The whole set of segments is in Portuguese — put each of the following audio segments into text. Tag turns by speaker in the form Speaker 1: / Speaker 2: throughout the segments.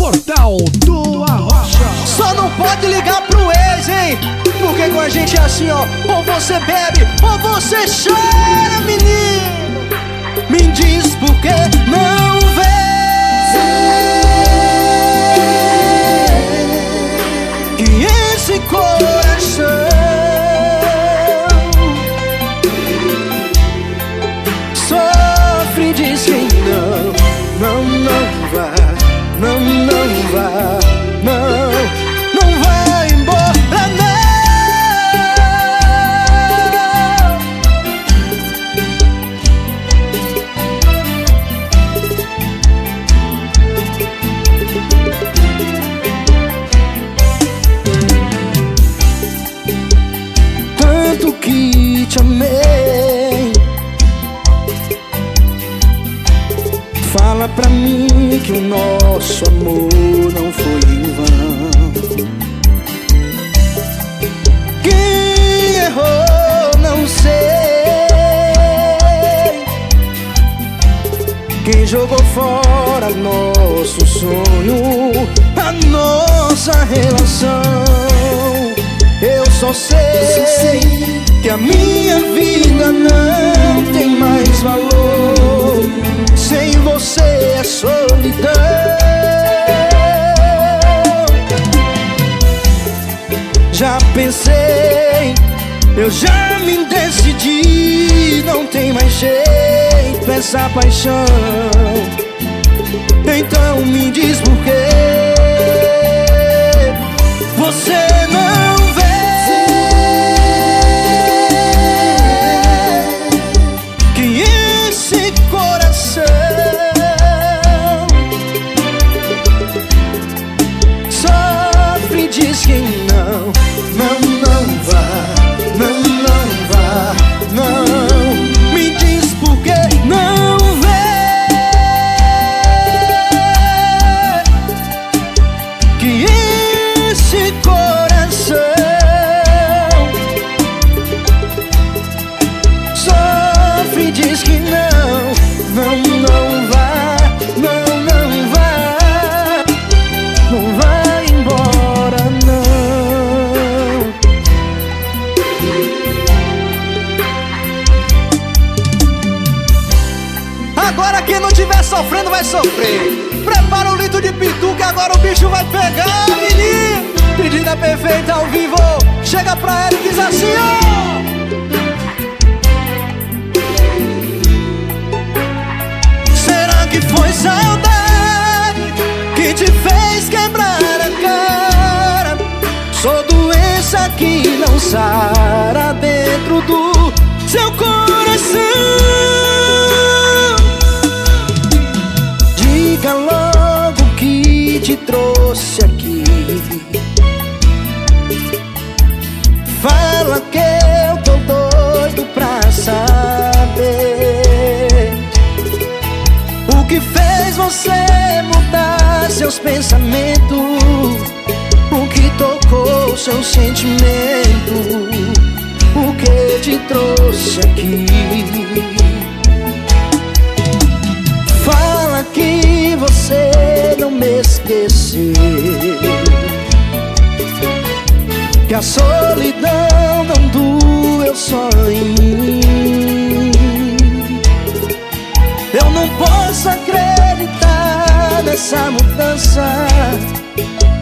Speaker 1: Portal do Arrocha.
Speaker 2: Só não pode ligar pro ex, hein? Porque com a gente é assim, ó. Ou você bebe, ou você chora, Fala pra mim que o nosso amor não foi em vão. Quem errou, não sei. Quem jogou fora nosso sonho, a nossa relação. Eu só sei que a minha vida não solidão. Já pensei, eu já me decidi. Não tem mais jeito essa paixão. Então me diz por você não vai sofrer. Prepara o litro de pitu que agora o bicho vai pegar, menino. Pedida perfeita ao vivo. Chega pra ela e diz assim, ó. Você mudar seus pensamentos, o que tocou seu sentimento, o que te trouxe aqui. Fala que você não me esqueceu. Que a solidão não doeu só em mim. Eu não posso acreditar nessa mudança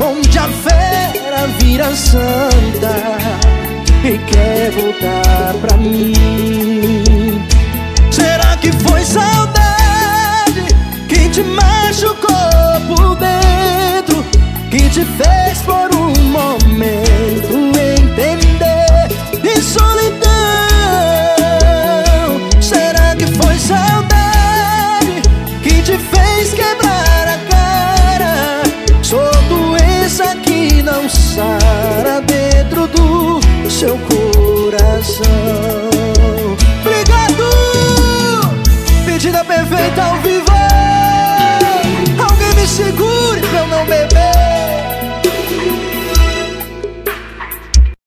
Speaker 2: Onde a fera vira santa seu coração. Obrigado! Pedida perfeita ao vivo.